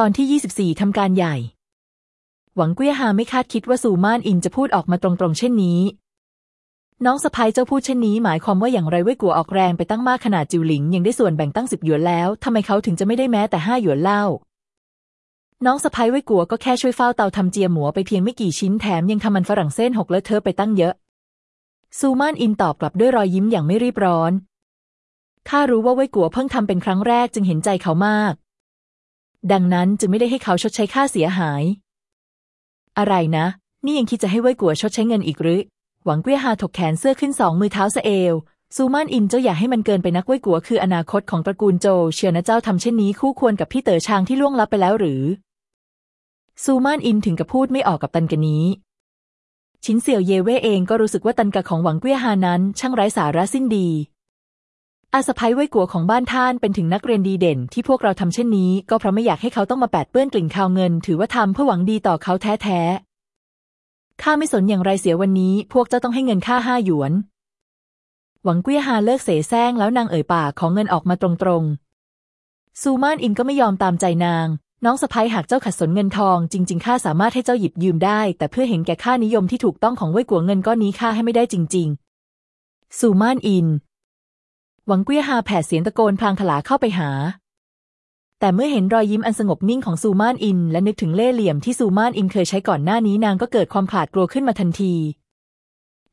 ตอนที่ 24 ทำการใหญ่ หวังเกี้ยฮาไม่คาดคิดว่าซูมานอินจะพูดออกมาตรงๆ เช่นนี้ น้องสะพ้ยเจ้าพูดเช่นนี้หมายความว่าอย่างไรเว่ยกัวออกแรงไปตั้งมากขนาดจิวหลิง ยังได้ส่วนแบ่งตั้งสิบหยวนแล้วทำไมเขาถึงจะไม่ได้แม้แต่ห้าหยวนเล่า น้องสะพ้ยเว่ยกัวก็แค่ช่วยเฝ้าเตาทำเจียหมัวไปเพียงไม่กี่ชิ้นแถมยังทำมันฝรั่งเส้นหกเลอะเทอะไปตั้งเยอะซูมานอินตอบกลับด้วยรอยยิ้มอย่างไม่รีบร้อนข้ารู้ว่าเว่ยกัวเพิ่งทำเป็นครั้งแรกจึงเห็นใจเขามาก ดังนั้นจึงไม่ได้ให้เขาชดใช้ค่าเสียหาย อะไรนะ นี่ยังคิดจะให้เว่ยกัวชดใช้เงินอีกหรือ หวังเกี้ยฮาถกแขนเสื้อขึ้นสองมือเท้าสะเอว ซูมานอินเจ้าอย่าให้มันเกินไปนักเว่ยกัวคืออนาคตของตระกูลโจ เชียวนะเจ้าทำเช่นนี้คู่ควรกับพี่เต๋อชางที่ล่วงลับไปแล้วหรือ ซูมานอินถึงกับพูดไม่ออกกับตันกะนี้ชินเสี่ยวเยเว่เองก็รู้สึกว่าตันกะของหวังเกี้ยฮานั้นช่างไร้สาระสิ้นดี อาสะพ้ยไว้กัวของบ้านท่านเป็นถึงนักเรียนดีเด่น ที่พวกเราทำเช่นนี้ ก็เพราะไม่อยากให้เขาต้องมาแปดเปื้อนกลิ่นคาวเงิน ถือว่าทำเพื่อหวังดีต่อเขาแท้ๆข้าไม่สนอย่างไรเสียวันนี้ พวกเจ้าต้องให้เงินค่าห้าหยวน หวังเกี้ยฮาเลิกเสแสร้งแล้วนางเอ่ยปากของเงินออกมาตรงๆซูมานอินก็ไม่ยอมตามใจนาง น้องสะพ้ยหากเจ้าขัดสนเงินทอง จริง ๆข้าสามารถให้เจ้าหยิบยืมได้ แต่เพื่อเห็นแก่ค่านิยมที่ถูกต้องของเว่ยกัวเงินก้อนนี้ข้าให้ไม่ได้จริง ๆซูมานอิน หวังเกี้ยฮาแผดเสียงตะโกนพลางถลาเข้าไปหา แต่เมื่อเห็นรอยยิ้มอันสงบนิ่งของซูมานอิน และนึกถึงเล่ห์เหลี่ยมที่ซูมานอินเคยใช้ก่อนหน้านี้นางก็เกิดความขลาดกลัวขึ้นมาทันที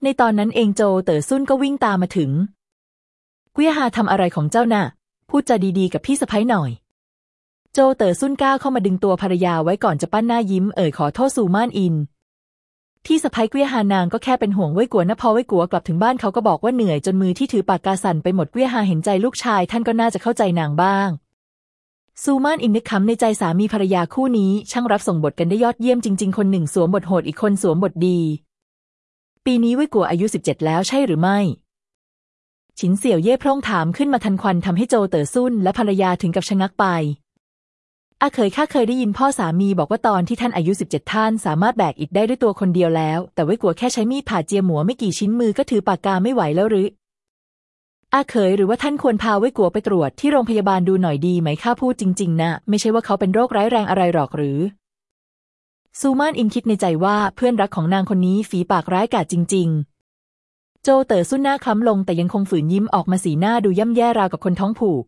ในตอนนั้นเองโจเต๋อซุ่นก็วิ่งตามมาถึง เกี้ยฮาทำอะไรของเจ้าน่ะ พูดจาดีๆกับพี่สะพ้ยหน่อย โจเต๋อซุ่นก้าวเข้ามาดึงตัวภรรยาไว้ก่อนจะปั้นหน้ายิ้มเอ่ยขอโทษซูมานอิน ที่สะพ้ยเกวียหานางก็แค่เป็นห่วงไว้กัวนะพอไว้กัวกลับถึงบ้านเขาก็บอกว่าเหนื่อยจนมือที่ถือปากกาสั่นไปหมดเกวียหาเห็นใจลูกชายท่านก็น่าจะเข้าใจนางบ้างซูมานอินนึกคำในใจสามีภรรยาคู่นี้ ช่างรับส่งบทกันได้ยอดเยี่ยมจริง ๆ คนหนึ่งสวมบทโหดอีกคนสวมบทดี ปีนี้ไว้กัวอายุสิบเจ็ดแล้วใช่หรือไม่ฉินเสี่ยวเย่พร่องถามขึ้นมาทันควันทำให้โจเต๋อซุ่นและภรรยาถึงกับชะงักไป อาเคยข้าเคยได้ยินพ่อสามีบอกว่าตอนที่ท่านอายุสิบเจ็ดท่านสามารถแบกอิฐได้ด้วยตัวคนเดียวแล้ว แต่ไว้กลัวแค่ใช้มีดผ่าเจียหมัวไม่กี่ชิ้นมือก็ถือปากกาไม่ไหวแล้วหรืออาเคยหรือว่าท่านควรพาไว้กัวไปตรวจที่โรงพยาบาลดูหน่อยดีไหมข้าพูดจริง ๆ นะ ไม่ใช่ว่าเขาเป็นโรคร้ายแรงอะไรหรอกหรือ ซูมานอินคิดในใจว่าเพื่อนรักของนางคนนี้ฝีปากร้ายกาจจริง ๆ โจเต๋อสุนหน้าคล้ำลงแต่ยังคงฝืนยิ้มออกมาสีหน้าดูย่ำแย่ราวกับคนท้องผูก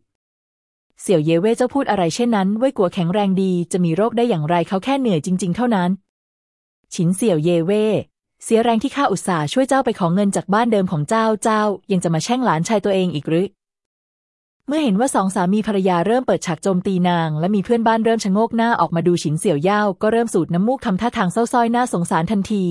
เสี่ยวเย่เว่เจ้าพูดอะไรเช่นนั้นเว่ยกัวแข็งแรงดีจะมีโรคได้อย่างไรเขาแค่เหนื่อยจริง ๆ เท่านั้น ฉินเสี่ยวเย่เว่เสียแรงที่ข้าอุตส่าห์ช่วยเจ้าไปของเงินจากบ้านเดิมของเจ้าเจ้า ยังจะมาแช่งหลานชายตัวเองอีกหรือ เมื่อเห็นว่าสองสามีภรรยาเริ่มเปิดฉากโจมตีนาง และมีเพื่อนบ้านเริ่มชะโงกหน้าออกมาดูฉินเสี่ยวเย่าก็เริ่มสูดน้ำมูกทำท่าทางเศร้าส้อยหน้าสงสารทันที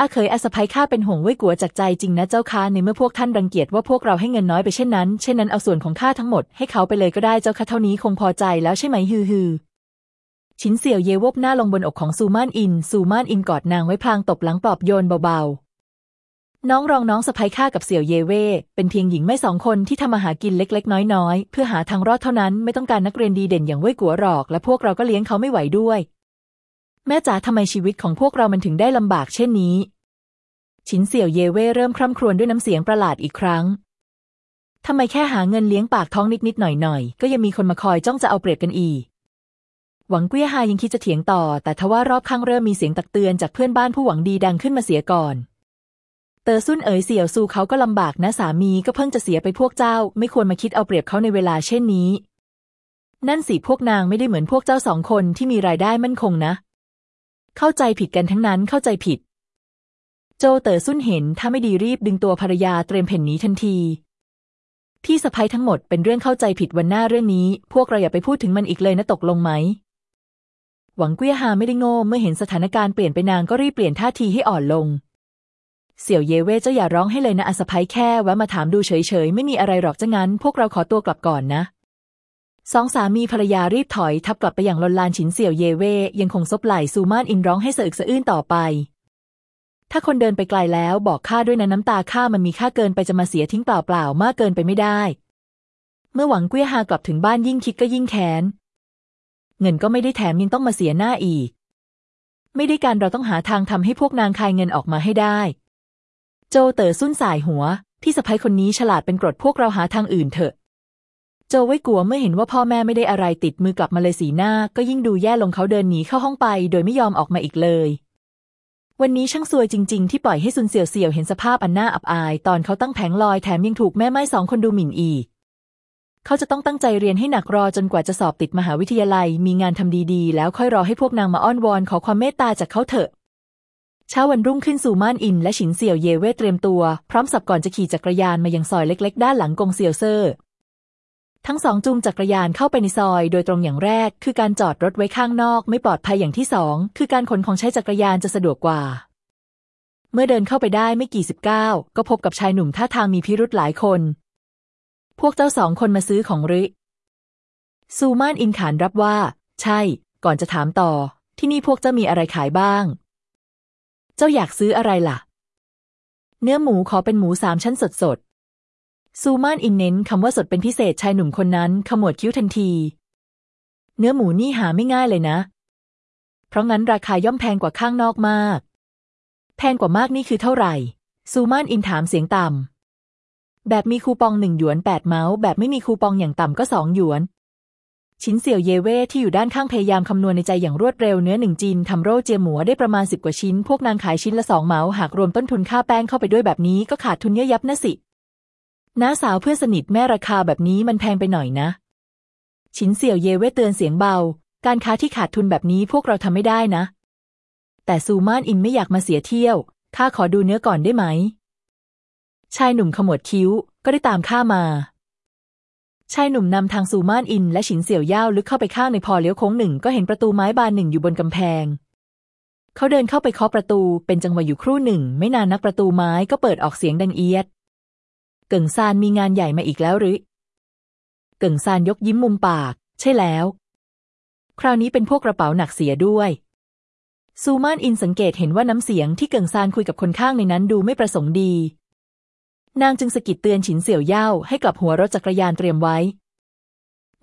อาเคยอาสภัยข้าเป็นห่วงไว้กัวจากใจจริงนะเจ้าค่ะในเมื่อพวกท่านรังเกียจว่าพวกเราให้เงินน้อยไปเช่นนั้น เช่นนั้นเอาส่วนของข้าทั้งหมดให้เขาไปเลยก็ได้เจ้าค่ะเท่านี้คงพอใจแล้วใช่ไหมฮือฮือชินเสี่ยวเยวบหน้าลงบนอกของซูมานอิน ซูมานอินกอดนางไว้พลางตบหลังปลอบโยนเบาๆ น้องรองน้องสะพ้ยข้ากับเสี่ยวเยเว่เป็นเพียงหญิงไม่สองคนที่ทำมาหากินเล็กๆ น้อยๆ เพื่อหาทางรอดเท่านั้นไม่ต้องการนักเรียนดีเด่นอย่างเว่ยกัวหรอก และพวกเราก็เลี้ยงเขาไม่ไหวด้วย แม่จ๋าทำไมชีวิตของพวกเรามันถึงได้ลำบากเช่นนี้ฉินเสี่ยวเย่เว่เริ่มคร่ำครวญด้วยน้ำเสียงประหลาดอีกครั้งทำไมแค่หาเงินเลี้ยงปากท้องนิดๆหน่อยๆ ก็ยังมีคนมาคอยจ้องจะเอาเปรียบกันอีก หวังเกี้ยฮายังคิดจะเถียงต่อ แต่ทว่ารอบข้างเริ่มมีเสียงตักเตือนจากเพื่อนบ้านผู้หวังดีดังขึ้นมาเสียก่อน เตอซุนเอ๋ยเสี่ยวซูเขาก็ลำบากนะสามีก็เพิ่งจะเสียไปพวกเจ้า ไม่ควรมาคิดเอาเปรียบเขาในเวลาเช่นนี้ นั่นสิพวกนางไม่ได้เหมือนพวกเจ้าสองคนที่มีรายได้มั่นคงนะ เข้าใจผิดกันทั้งนั้นเข้าใจผิด โจเต๋อซุ่นเห็นถ้าไม่ดีรีบดึงตัวภรรยาเตรียมเพ่นหนีทันที พี่สะพ้ยทั้งหมดเป็นเรื่องเข้าใจผิดวันหน้าเรื่องนี้ พวกเราอย่าไปพูดถึงมันอีกเลยนะตกลงไหม หวังเกี้ยฮาไม่ได้โง่เมื่อเห็นสถานการณ์เปลี่ยนไปนางก็รีบเปลี่ยนท่าทีให้อ่อนลง เสี่ยวเยเว่เจ้าอย่าร้องให้เลยนะอาสะพ้ยแค่แวะมาถามดูเฉยๆไม่มีอะไรหรอกจ้างั้น พวกเราขอตัวกลับก่อนนะ สองสามีภรรยารีบถอยทับกลับไปอย่างลนลานฉินเสี่ยวเยเว่ยังคงซบไหล่ซูมานอินร้องให้สะอึกสะอื้นต่อไป ถ้าคนเดินไปไกลแล้วบอกข้าด้วยนะน้ำตาข้ามันมีค่าเกินไปจะมาเสียทิ้งเปล่าๆมากเกินไปไม่ได้ เมื่อหวังเกี้ยฮากลับถึงบ้านยิ่งคิดก็ยิ่งแค้น เงินก็ไม่ได้แถมยังต้องมาเสียหน้าอีก ไม่ได้การเราต้องหาทางทำให้พวกนางคายเงินออกมาให้ได้ โจเต๋อซุ่นสายหัว พี่สะพ้ยคนนี้ฉลาดเป็นกรดพวกเราหาทางอื่นเถอะ จโจไว้กลัวเมื่อเห็นว่าพ่อแม่ไม่ได้อะไรติดมือกลับมาเลยสีหน้า ก็ยิ่งดูแย่ลงเขาเดินหนีเข้าห้องไป โดยไม่ยอมออกมาอีกเลย วันนี้ช่างซวยจริง ๆ ที่ปล่อยให้ซุนเสี่ยวเสี่ยวเห็นสภาพอันน่าอับอาย ตอนเขาตั้งแผงลอยแถมยังถูกแม่ไม้สองคนดูหมิ่นอีก เขาจะต้องตั้งใจเรียนให้หนักรอจนกว่าจะสอบติดมหาวิทยาลัย มีงานทำดีๆ แล้วค่อยรอให้พวกนางมาอ้อนวอนขอความเมตตาจากเขาเถอะเช้าวันรุ่งขึ้นสู่ม่านอิน และฉินเสี่ยวเยเว่เตรียมตัว พร้อมสับก่อนจะขี่จักรยานมายังซอยเล็ก ๆ ด้านหลังกงเซียวเซอร์ ทั้งสองจูงจักรยานเข้าไปในซอย โดยตรงอย่างแรก คือการจอดรถไว้ข้างนอกไม่ปลอดภัยอย่างที่สองคือการขนของใช้จักรยานจะสะดวกกว่า เมื่อเดินเข้าไปได้ไม่กี่สิบก้าวก็พบกับชายหนุ่มท่าทางมีพิรุธหลายคน พวกเจ้าสองคนมาซื้อของหรือซูมานอินขานรับว่า ใช่ ก่อนจะถามต่อ ที่นี่พวกเจ้ามีอะไรขายบ้าง เจ้าอยากซื้ออะไรล่ะ เนื้อหมูขอเป็นหมูสามชั้นสดสดๆ ซูมานอินเน้นคำว่าสดเป็นพิเศษชายหนุ่มคนนั้นขมวดคิ้วทันที เนื้อหมูนี่หาไม่ง่ายเลยนะ เพราะงั้นราคาย่อมแพงกว่าข้างนอกมาก แพงกว่ามากนี่คือเท่าไหร่ ซูมานอินถามเสียงต่ำ แบบมีคูปองหนึ่งหยวนแปดเมาส์แบบไม่มีคูปองอย่างต่ำก็สองหยวน ชินเสี่ยวเยเว่ที่อยู่ด้านข้างพยายามคำนวณในใจอย่างรวดเร็วเนื้อหนึ่งจีนทำโร่เจียหมูได้ประมาณสิบกว่าชิ้น พวกนางขายชิ้นละสองเมาส์หากรวมต้นทุนค่าแป้งเข้าไปด้วยแบบนี้ก็ขาดทุนเยอะยับนะสิ น้าสาวเพื่อนสนิทแม่ราคาแบบนี้มันแพงไปหน่อยนะชินเสี่ยวเย่เว่เตือนเสียงเบา การค้าที่ขาดทุนแบบนี้พวกเราทำไม่ได้นะ แต่ซูมานอินไม่อยากมาเสียเที่ยว ข้าขอดูเนื้อก่อนได้ไหม ชายหนุ่มขมวดคิ้วก็ได้ตามข้ามา ชายหนุ่มนำทางซูมานอินและฉินเสี่ยวย่าวลึกเข้าไปข้างในพอเลี้ยวโค้งหนึ่งก็เห็นประตูไม้บานหนึ่งอยู่บนกำแพงเขาเดินเข้าไปเคาะประตูเป็นจังหวะอยู่ครู่หนึ่ง ไม่นานนักประตูไม้ก็เปิดออกเสียงดังเอียด เกิ่งซานมีงานใหญ่มาอีกแล้วหรือ เกิ่งซานยกยิ้มมุมปาก ใช่แล้ว คราวนี้เป็นพวกกระเป๋าหนักเสียด้วยซูมานอินสังเกตเห็นว่าน้ำเสียงที่เกิ่งซานคุยกับคนข้างในนั้นดูไม่ประสงค์ดี นางจึงสะกิดเตือนฉินเสี่ยวเย่าให้กลับหัวรถจักรยานเตรียมไว้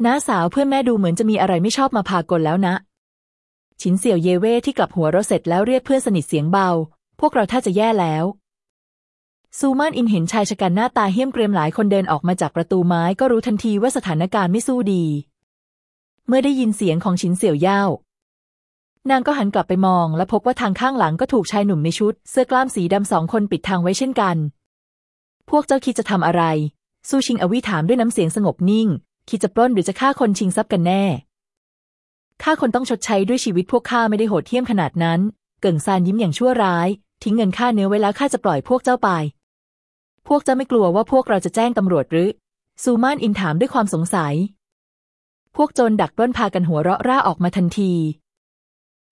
น้าสาวเพื่อนแม่ดูเหมือนจะมีอะไรไม่ชอบมาพากลแล้วนะ ฉินเสี่ยวเยเว่ที่กลับหัวรถเสร็จแล้วเรียกเพื่อนสนิทเสียงเบา พวกเราถ้าจะแย่แล้ว ซูมานอินเห็นชายชะกันหน้าตาเหี้ยมเกรียมหลายคนเดินออกมาจากประตูไม้ก็รู้ทันทีว่าสถานการณ์ไม่สู้ดี เมื่อได้ยินเสียงของฉินเสี่ยวย่านางก็หันกลับไปมองและพบว่าทางข้างหลังก็ถูกชายหนุ่มในชุด เสื้อกล้ามสีดำสองคนปิดทางไว้เช่นกัน พวกเจ้าคิดจะทำอะไรซูชิงอวิถามด้วยน้ำเสียงสงบนิ่ง คิดจะปล้นหรือจะฆ่าคนชิงทรัพย์กันแน่ฆ่าคนต้องชดใช้ด้วยชีวิตพวกข้าไม่ได้โหดเหี้ยมขนาดนั้น เกิ่งซานยิ้มอย่างชั่วร้าย ทิ้งเงินค่าเนื้อไว้แล้วข้าจะปล่อยพวกเจ้าไป พวกเจ้าไม่กลัวว่าพวกเราจะแจ้งตำรวจหรือ ซูมานอินถามด้วยความสงสัย พวกโจรดักปล้นพากันหัวเราะร่าออกมาทันที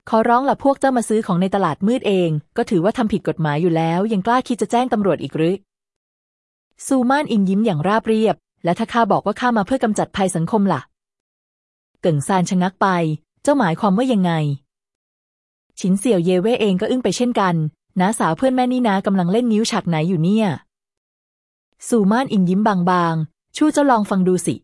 ขอร้องละพวกเจ้ามาซื้อของในตลาดมืดเอง ก็ถือว่าทำผิดกฎหมายอยู่แล้ว ยังกล้าคิดจะแจ้งตำรวจอีกหรือ ซูมานอินยิ้มอย่างราบเรียบ และถ้าข้าบอกว่าข้ามาเพื่อกำจัดภัยสังคมล่ะ เกิ่งซานชะงักไป เจ้าหมายความว่ายังไง ฉินเสี่ยวเยเว่เองก็อึ้งไปเช่นกันน้าสาวเพื่อนแม่นี่นากำลังเล่นนิ้วฉากไหนอยู่เนี่ย สูม่านอินยิ้มบางๆ ชู้เจ้าลองฟังดูสิ